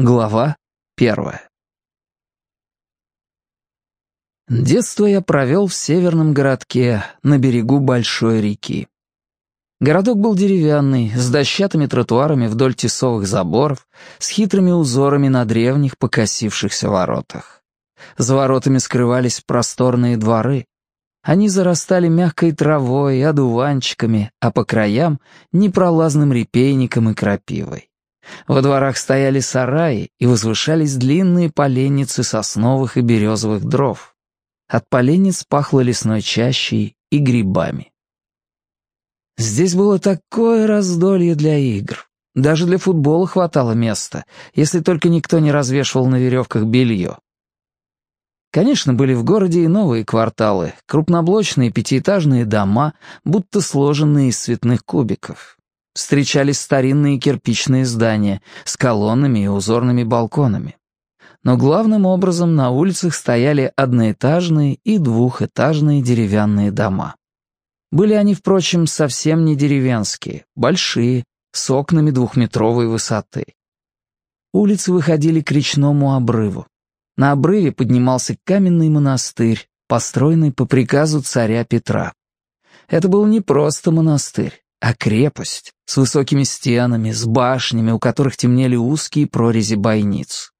Глава первая. Детство я провел в северном городке, на берегу большой реки. Городок был деревянный, с дощатыми тротуарами вдоль тесовых заборов, с хитрыми узорами на древних покосившихся воротах. За воротами скрывались просторные дворы. Они зарастали мягкой травой, одуванчиками, а по краям — непролазным репейником и крапивой. Во дворах стояли сараи и возвышались длинные поленницы сосновых и березовых дров. От поленниц пахло лесной чащей и грибами. Здесь было такое раздолье для игр. Даже для футбола хватало места, если только никто не развешивал на веревках белье. Конечно, были в городе и новые кварталы, крупноблочные пятиэтажные дома, будто сложенные из цветных кубиков встречались старинные кирпичные здания с колоннами и узорными балконами. Но главным образом на улицах стояли одноэтажные и двухэтажные деревянные дома. Были они, впрочем, совсем не деревенские, большие, с окнами двухметровой высоты. Улицы выходили к речному обрыву. На обрыве поднимался каменный монастырь, построенный по приказу царя Петра. Это был не просто монастырь а крепость с высокими стенами, с башнями, у которых темнели узкие прорези бойниц.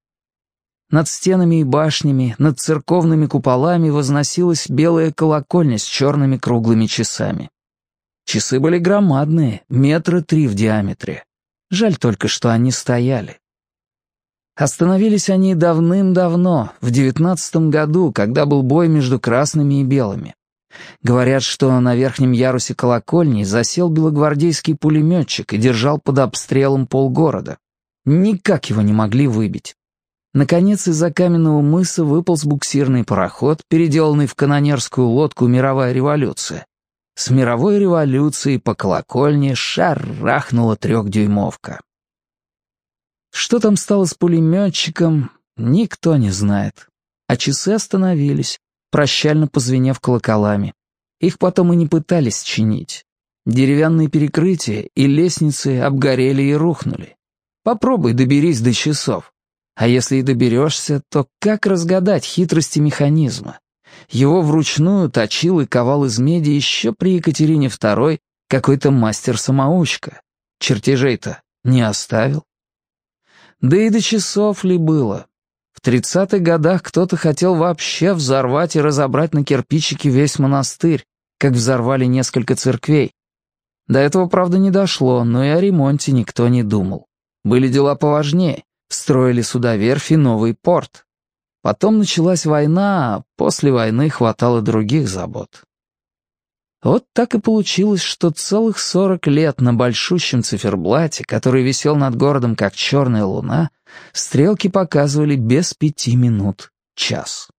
Над стенами и башнями, над церковными куполами возносилась белая колокольня с черными круглыми часами. Часы были громадные, метра три в диаметре. Жаль только, что они стояли. Остановились они давным-давно, в девятнадцатом году, когда был бой между красными и белыми. Говорят, что на верхнем ярусе колокольни засел белогвардейский пулеметчик и держал под обстрелом полгорода. Никак его не могли выбить. Наконец, из-за каменного мыса выполз буксирный пароход, переделанный в канонерскую лодку «Мировая революция». С мировой революцией по колокольне шарахнула трехдюймовка. Что там стало с пулеметчиком, никто не знает. А часы остановились прощально позвенев колоколами. Их потом и не пытались чинить. Деревянные перекрытия и лестницы обгорели и рухнули. Попробуй доберись до часов. А если и доберешься, то как разгадать хитрости механизма? Его вручную точил и ковал из меди еще при Екатерине II какой-то мастер-самоучка. Чертежей-то не оставил. Да и до часов ли было? В тридцатых годах кто-то хотел вообще взорвать и разобрать на кирпичики весь монастырь, как взорвали несколько церквей. До этого, правда, не дошло, но и о ремонте никто не думал. Были дела поважнее. Строили судоверфи новый порт. Потом началась война, а после войны хватало других забот. Вот так и получилось, что целых сорок лет на большущем циферблате, который висел над городом как черная луна, стрелки показывали без пяти минут час.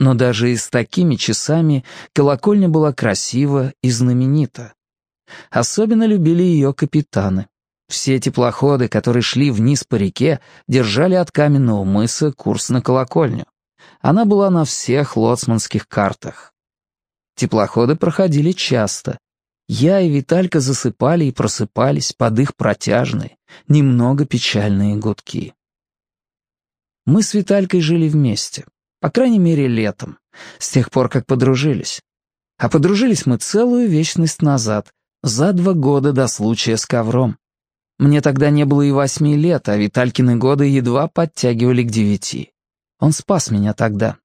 Но даже и с такими часами колокольня была красива и знаменита. Особенно любили ее капитаны. Все теплоходы, которые шли вниз по реке, держали от каменного мыса курс на колокольню. Она была на всех лоцманских картах. Теплоходы проходили часто. Я и Виталька засыпали и просыпались под их протяжные, немного печальные гудки. Мы с Виталькой жили вместе, по крайней мере, летом, с тех пор, как подружились. А подружились мы целую вечность назад, за два года до случая с ковром. Мне тогда не было и восьми лет, а Виталькины годы едва подтягивали к девяти. Он спас меня тогда,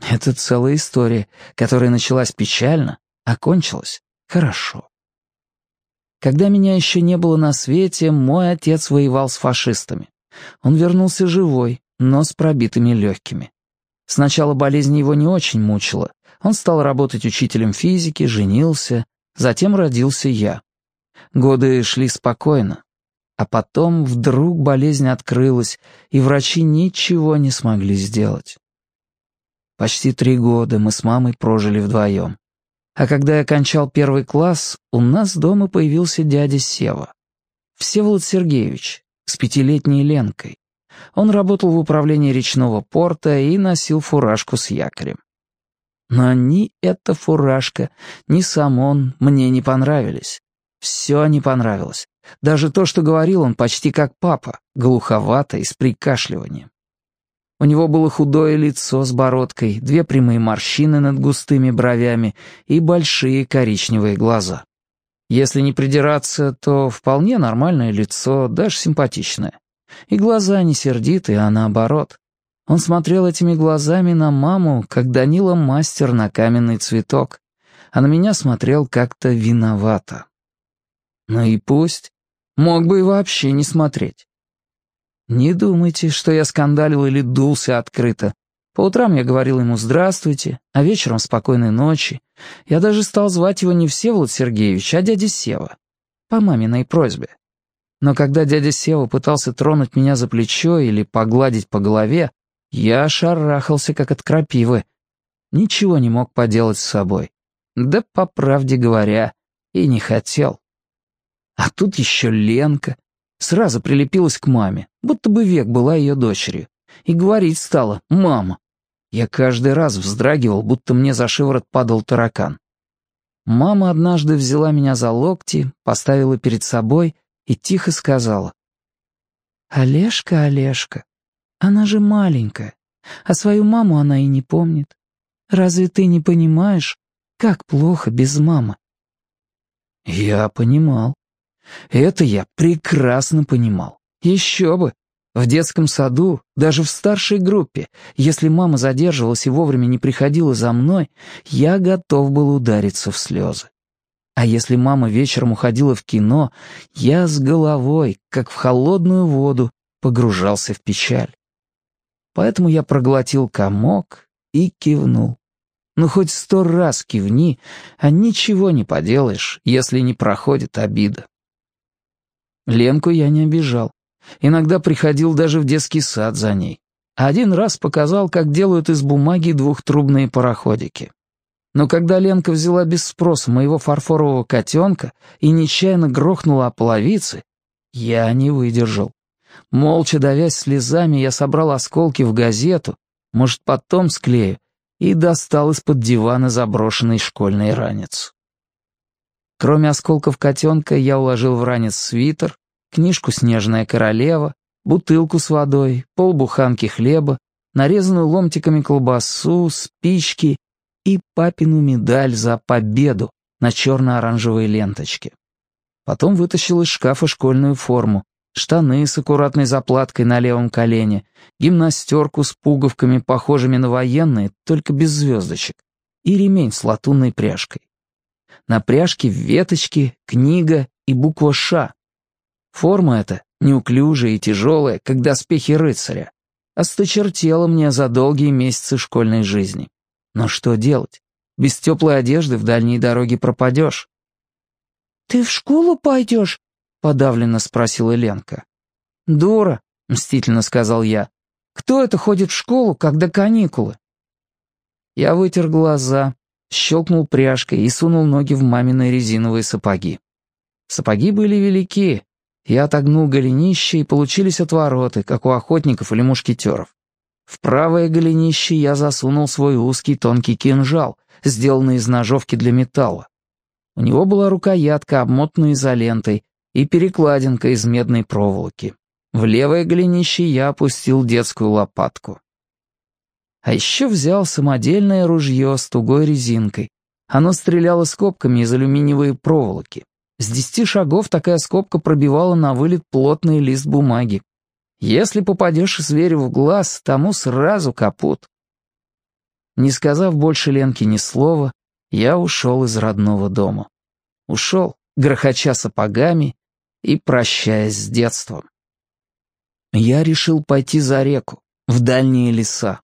это целая история, которая началась печально, а кончилась хорошо. Когда меня еще не было на свете, мой отец воевал с фашистами. Он вернулся живой, но с пробитыми легкими. Сначала болезнь его не очень мучила. Он стал работать учителем физики, женился, затем родился я. Годы шли спокойно. А потом вдруг болезнь открылась, и врачи ничего не смогли сделать. Почти три года мы с мамой прожили вдвоем. А когда я кончал первый класс, у нас дома появился дядя Сева. Всеволод Сергеевич, с пятилетней Ленкой. Он работал в управлении речного порта и носил фуражку с якорем. Но ни эта фуражка, ни сам он мне не понравились. Все не понравилось. Даже то, что говорил он почти как папа, глуховато и с прикашливанием. У него было худое лицо с бородкой, две прямые морщины над густыми бровями и большие коричневые глаза. Если не придираться, то вполне нормальное лицо, даже симпатичное. И глаза не сердитые, а наоборот. Он смотрел этими глазами на маму, как Данила мастер на каменный цветок, а на меня смотрел как-то виновато. Ну и пусть. Мог бы и вообще не смотреть. Не думайте, что я скандалил или дулся открыто. По утрам я говорил ему «здравствуйте», а вечером «спокойной ночи». Я даже стал звать его не Всеволод Сергеевич, а дядя Сева. По маминой просьбе. Но когда дядя Сева пытался тронуть меня за плечо или погладить по голове, я шарахался, как от крапивы. Ничего не мог поделать с собой. Да, по правде говоря, и не хотел. А тут еще Ленка. Сразу прилепилась к маме, будто бы век была ее дочерью. И говорить стала «мама». Я каждый раз вздрагивал, будто мне за шиворот падал таракан. Мама однажды взяла меня за локти, поставила перед собой и тихо сказала. «Олежка, Олежка, она же маленькая, а свою маму она и не помнит. Разве ты не понимаешь, как плохо без мамы?» Я понимал. Это я прекрасно понимал. Еще бы. В детском саду, даже в старшей группе, если мама задерживалась и вовремя не приходила за мной, я готов был удариться в слезы. А если мама вечером уходила в кино, я с головой, как в холодную воду, погружался в печаль. Поэтому я проглотил комок и кивнул. Ну, хоть сто раз кивни, а ничего не поделаешь, если не проходит обида. Ленку я не обижал. Иногда приходил даже в детский сад за ней. Один раз показал, как делают из бумаги двухтрубные пароходики. Но когда Ленка взяла без спроса моего фарфорового котенка и нечаянно грохнула о половице, я не выдержал. Молча давясь слезами, я собрал осколки в газету, может, потом склею, и достал из-под дивана заброшенный школьный ранец. Кроме осколков котенка, я уложил в ранец свитер, книжку «Снежная королева», бутылку с водой, полбуханки хлеба, нарезанную ломтиками колбасу, спички и папину медаль за победу на черно-оранжевой ленточке. Потом вытащил из шкафа школьную форму, штаны с аккуратной заплаткой на левом колене, гимнастерку с пуговками, похожими на военные, только без звездочек, и ремень с латунной пряжкой. На пряжке веточки, книга и буква «Ш», Форма эта, неуклюжая и тяжелая, как доспехи рыцаря, осточертела мне за долгие месяцы школьной жизни. Но что делать? Без теплой одежды в дальней дороге пропадешь. «Ты в школу пойдешь?» — подавленно спросила Ленка. «Дура», — мстительно сказал я. «Кто это ходит в школу, когда каникулы?» Я вытер глаза, щелкнул пряжкой и сунул ноги в маминые резиновые сапоги. Сапоги были велики, я отогнул голенище, и получились отвороты, как у охотников или мушкетеров. В правое голенище я засунул свой узкий тонкий кинжал, сделанный из ножовки для металла. У него была рукоятка, обмотанная изолентой, и перекладинка из медной проволоки. В левое голенище я опустил детскую лопатку. А еще взял самодельное ружье с тугой резинкой. Оно стреляло скобками из алюминиевой проволоки. С десяти шагов такая скобка пробивала на вылет плотный лист бумаги. Если попадешь зверю в глаз, тому сразу капут. Не сказав больше Ленке ни слова, я ушел из родного дома. Ушел, грохоча сапогами и прощаясь с детством. Я решил пойти за реку, в дальние леса.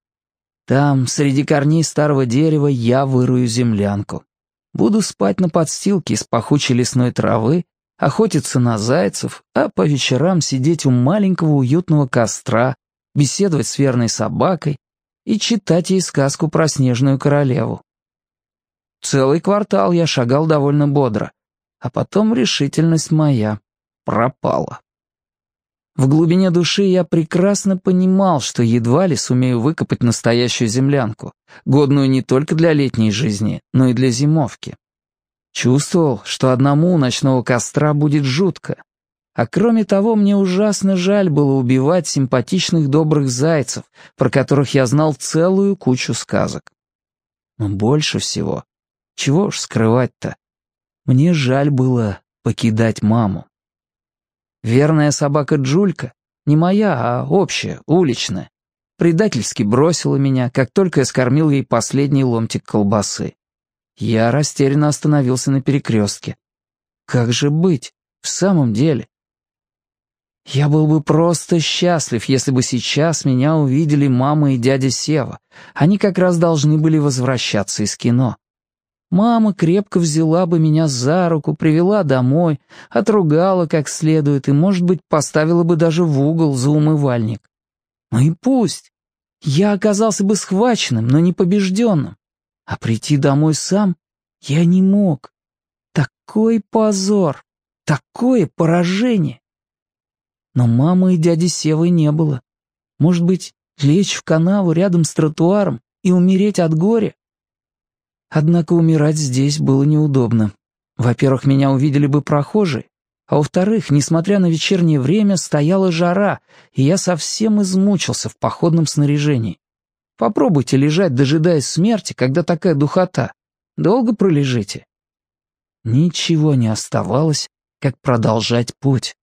Там, среди корней старого дерева, я вырую землянку. Буду спать на подстилке из пахучей лесной травы, охотиться на зайцев, а по вечерам сидеть у маленького уютного костра, беседовать с верной собакой и читать ей сказку про снежную королеву. Целый квартал я шагал довольно бодро, а потом решительность моя пропала. В глубине души я прекрасно понимал, что едва ли сумею выкопать настоящую землянку, годную не только для летней жизни, но и для зимовки. Чувствовал, что одному у ночного костра будет жутко. А кроме того, мне ужасно жаль было убивать симпатичных добрых зайцев, про которых я знал целую кучу сказок. Но больше всего, чего уж скрывать-то, мне жаль было покидать маму. Верная собака Джулька, не моя, а общая, уличная, предательски бросила меня, как только я скормил ей последний ломтик колбасы. Я растерянно остановился на перекрестке. Как же быть, в самом деле? Я был бы просто счастлив, если бы сейчас меня увидели мама и дядя Сева. Они как раз должны были возвращаться из кино. Мама крепко взяла бы меня за руку, привела домой, отругала как следует и, может быть, поставила бы даже в угол за умывальник. Ну и пусть. Я оказался бы схваченным, но не побежденным. А прийти домой сам я не мог. Такой позор, такое поражение. Но мамы и дяди Севы не было. Может быть, лечь в канаву рядом с тротуаром и умереть от горя? Однако умирать здесь было неудобно. Во-первых, меня увидели бы прохожие, а во-вторых, несмотря на вечернее время, стояла жара, и я совсем измучился в походном снаряжении. Попробуйте лежать, дожидаясь смерти, когда такая духота. Долго пролежите. Ничего не оставалось, как продолжать путь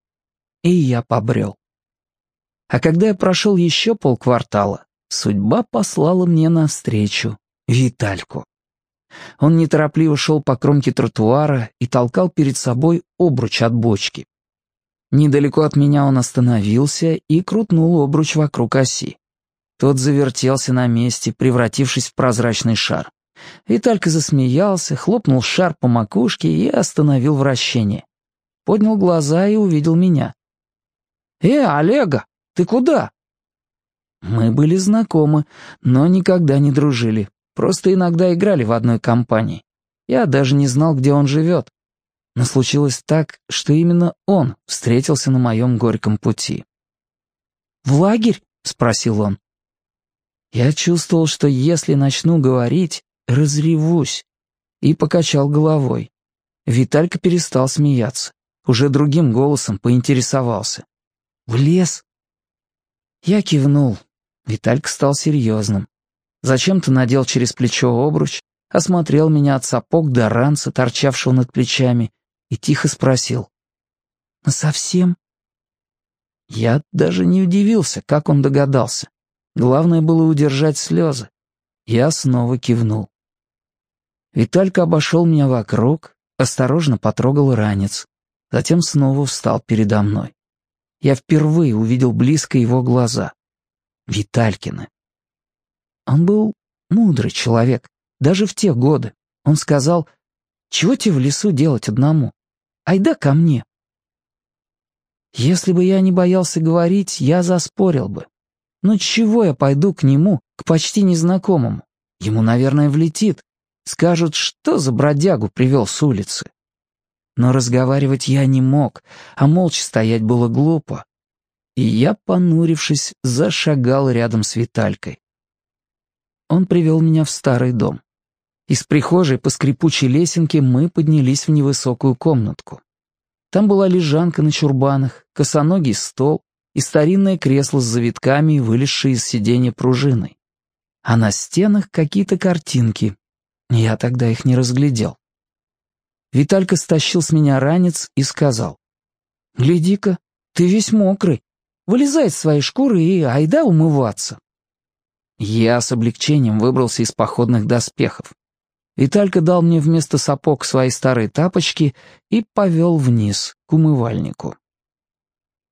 и я побрел. А когда я прошел еще полквартала, судьба послала мне навстречу Витальку. Он неторопливо шел по кромке тротуара и толкал перед собой обруч от бочки. Недалеко от меня он остановился и крутнул обруч вокруг оси. Тот завертелся на месте, превратившись в прозрачный шар. Виталька засмеялся, хлопнул шар по макушке и остановил вращение. Поднял глаза и увидел меня. «Э, Олега, ты куда?» Мы были знакомы, но никогда не дружили. Просто иногда играли в одной компании. Я даже не знал, где он живет. Но случилось так, что именно он встретился на моем горьком пути. «В лагерь?» — спросил он. Я чувствовал, что если начну говорить, разревусь, и покачал головой. Виталька перестал смеяться. Уже другим голосом поинтересовался. «В лес?» Я кивнул. Виталька стал серьезным. Зачем-то надел через плечо обруч, осмотрел меня от сапог до ранца, торчавшего над плечами, и тихо спросил. «Совсем?» Я даже не удивился, как он догадался. Главное было удержать слезы. Я снова кивнул. Виталька обошел меня вокруг, осторожно потрогал ранец, затем снова встал передо мной я впервые увидел близко его глаза. Виталькины. Он был мудрый человек, даже в те годы. Он сказал, «Чего тебе в лесу делать одному? Айда ко мне». Если бы я не боялся говорить, я заспорил бы. Но чего я пойду к нему, к почти незнакомому? Ему, наверное, влетит. Скажут, что за бродягу привел с улицы. Но разговаривать я не мог, а молча стоять было глупо. И я, понурившись, зашагал рядом с Виталькой. Он привел меня в старый дом. Из прихожей по скрипучей лесенке мы поднялись в невысокую комнатку. Там была лежанка на чурбанах, косоногий стол и старинное кресло с завитками, вылезшие из сиденья пружиной. А на стенах какие-то картинки. Я тогда их не разглядел. Виталька стащил с меня ранец и сказал. «Гляди-ка, ты весь мокрый. Вылезай из своей шкуры и айда умываться». Я с облегчением выбрался из походных доспехов. Виталька дал мне вместо сапог свои старые тапочки и повел вниз, к умывальнику.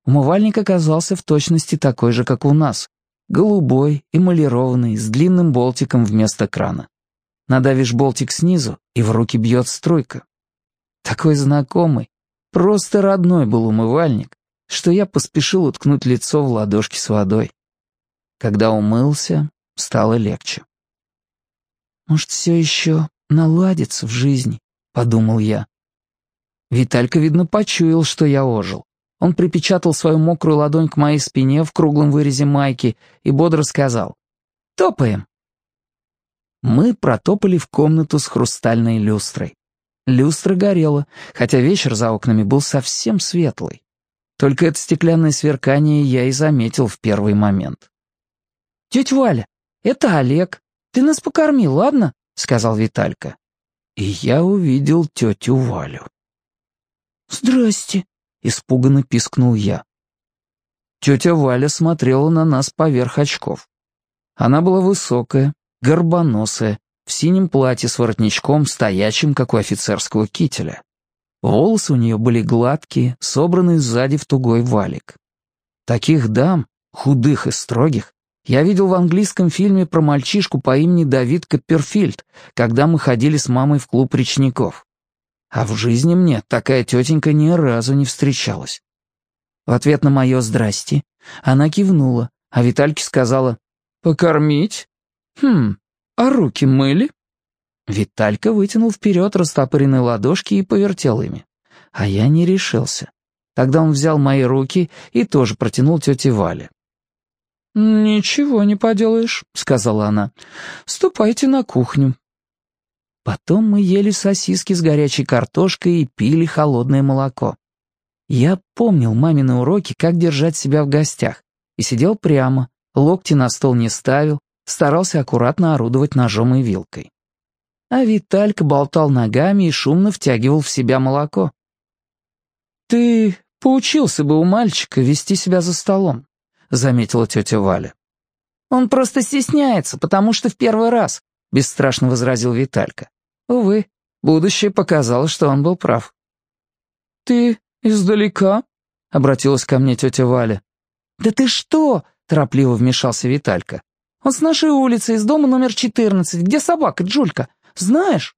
Умывальник оказался в точности такой же, как у нас. Голубой, эмалированный, с длинным болтиком вместо крана. Надавишь болтик снизу, и в руки бьет струйка. Такой знакомый, просто родной был умывальник, что я поспешил уткнуть лицо в ладошки с водой. Когда умылся, стало легче. «Может, все еще наладится в жизни», — подумал я. Виталька, видно, почуял, что я ожил. Он припечатал свою мокрую ладонь к моей спине в круглом вырезе майки и бодро сказал «Топаем». Мы протопали в комнату с хрустальной люстрой. Люстра горела, хотя вечер за окнами был совсем светлый. Только это стеклянное сверкание я и заметил в первый момент. «Тетя Валя, это Олег. Ты нас покорми, ладно?» — сказал Виталька. И я увидел тетю Валю. «Здрасте», — испуганно пискнул я. Тетя Валя смотрела на нас поверх очков. Она была высокая, горбоносая, в синем платье с воротничком, стоячим, как у офицерского кителя. Волосы у нее были гладкие, собранные сзади в тугой валик. Таких дам, худых и строгих, я видел в английском фильме про мальчишку по имени Давид Копперфильд, когда мы ходили с мамой в клуб речников. А в жизни мне такая тетенька ни разу не встречалась. В ответ на мое «здрасте» она кивнула, а Витальке сказала «Покормить? Хм, а руки мыли?» Виталька вытянул вперед растопыренные ладошки и повертел ими. А я не решился. Тогда он взял мои руки и тоже протянул тете Вале. «Ничего не поделаешь», — сказала она. «Ступайте на кухню». Потом мы ели сосиски с горячей картошкой и пили холодное молоко. Я помнил мамины уроки, как держать себя в гостях, и сидел прямо, локти на стол не ставил, старался аккуратно орудовать ножом и вилкой. А Виталька болтал ногами и шумно втягивал в себя молоко. «Ты поучился бы у мальчика вести себя за столом», — заметила тетя Валя. «Он просто стесняется, потому что в первый раз», — бесстрашно возразил Виталька. Увы, будущее показало, что он был прав. «Ты издалека?» — обратилась ко мне тетя Валя. «Да ты что?» — торопливо вмешался Виталька. «Он с нашей улицы, из дома номер 14, где собака Джулька. Знаешь?»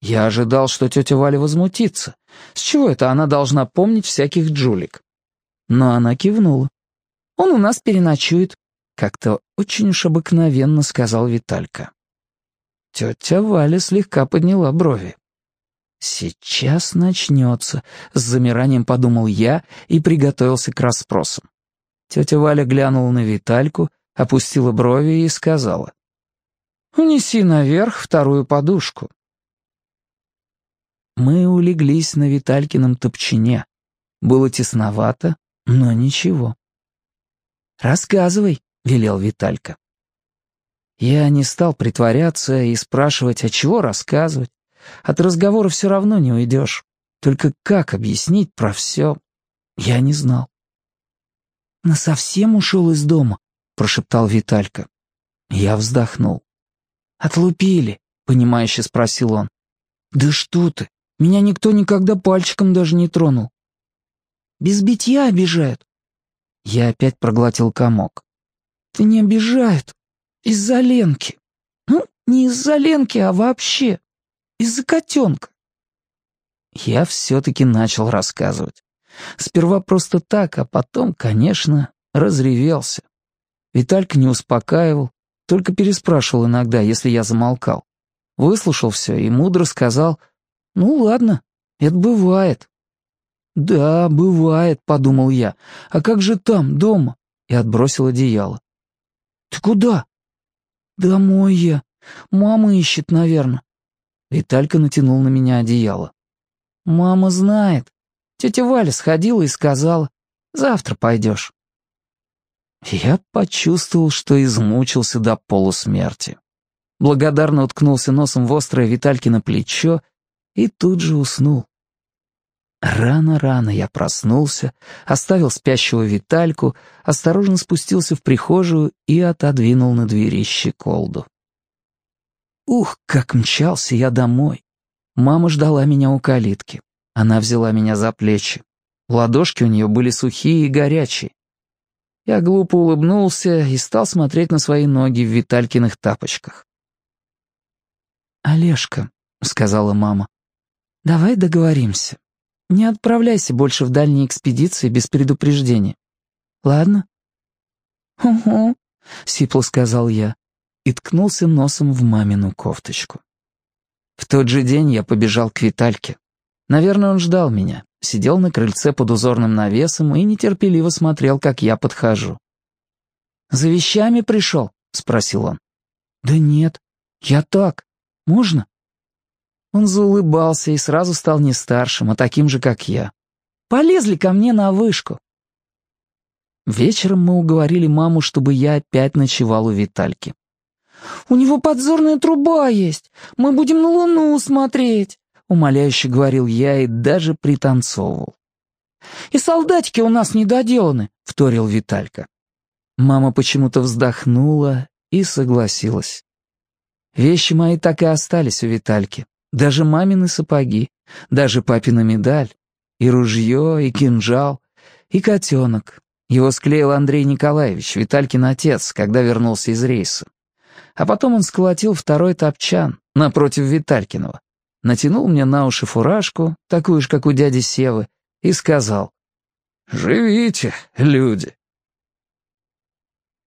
Я ожидал, что тетя Валя возмутится. С чего это она должна помнить всяких Джулик? Но она кивнула. «Он у нас переночует», — как-то очень уж обыкновенно сказал Виталька. Тетя Валя слегка подняла брови. «Сейчас начнется», — с замиранием подумал я и приготовился к расспросам. Тетя Валя глянула на Витальку, опустила брови и сказала. «Унеси наверх вторую подушку». Мы улеглись на Виталькином топчине. Было тесновато, но ничего. «Рассказывай», — велел Виталька. Я не стал притворяться и спрашивать, а чего рассказывать. От разговора все равно не уйдешь. Только как объяснить про все, я не знал. «Насовсем ушел из дома?» — прошептал Виталька. Я вздохнул. «Отлупили?» — понимающе спросил он. «Да что ты! Меня никто никогда пальчиком даже не тронул». «Без битья обижают?» Я опять проглотил комок. «Да не обижают. Из-за Ленки. Ну, не из-за Ленки, а вообще. Из-за котенка. Я все-таки начал рассказывать. Сперва просто так, а потом, конечно, разревелся. Виталька не успокаивал, только переспрашивал иногда, если я замолкал. Выслушал все и мудро сказал, «Ну ладно, это бывает». «Да, бывает», — подумал я. «А как же там, дома?» И отбросил одеяло. «Ты куда?» «Домой я. Мама ищет, наверное». Виталька натянул на меня одеяло. «Мама знает. Тетя Валя сходила и сказала, завтра пойдешь». Я почувствовал, что измучился до полусмерти. Благодарно уткнулся носом в острое Виталькино плечо и тут же уснул. Рано-рано я проснулся, оставил спящего Витальку, осторожно спустился в прихожую и отодвинул на двери щеколду. Ух, как мчался я домой. Мама ждала меня у калитки. Она взяла меня за плечи. Ладошки у нее были сухие и горячие. Я глупо улыбнулся и стал смотреть на свои ноги в Виталькиных тапочках. «Олежка», — сказала мама, — «давай договоримся. Не отправляйся больше в дальние экспедиции без предупреждения. Ладно?» «Угу», — сипло сказал я и ткнулся носом в мамину кофточку. В тот же день я побежал к Витальке. Наверное, он ждал меня, сидел на крыльце под узорным навесом и нетерпеливо смотрел, как я подхожу. «За вещами пришел?» — спросил он. «Да нет, я так. Можно?» Он заулыбался и сразу стал не старшим, а таким же, как я. Полезли ко мне на вышку. Вечером мы уговорили маму, чтобы я опять ночевал у Витальки. «У него подзорная труба есть. Мы будем на луну смотреть», — умоляюще говорил я и даже пританцовывал. «И солдатики у нас недоделаны», — вторил Виталька. Мама почему-то вздохнула и согласилась. Вещи мои так и остались у Витальки. Даже мамины сапоги, даже папина медаль, и ружье, и кинжал, и котенок. Его склеил Андрей Николаевич, Виталькин отец, когда вернулся из рейса. А потом он сколотил второй топчан напротив Виталькиного, натянул мне на уши фуражку, такую же, как у дяди Севы, и сказал «Живите, люди».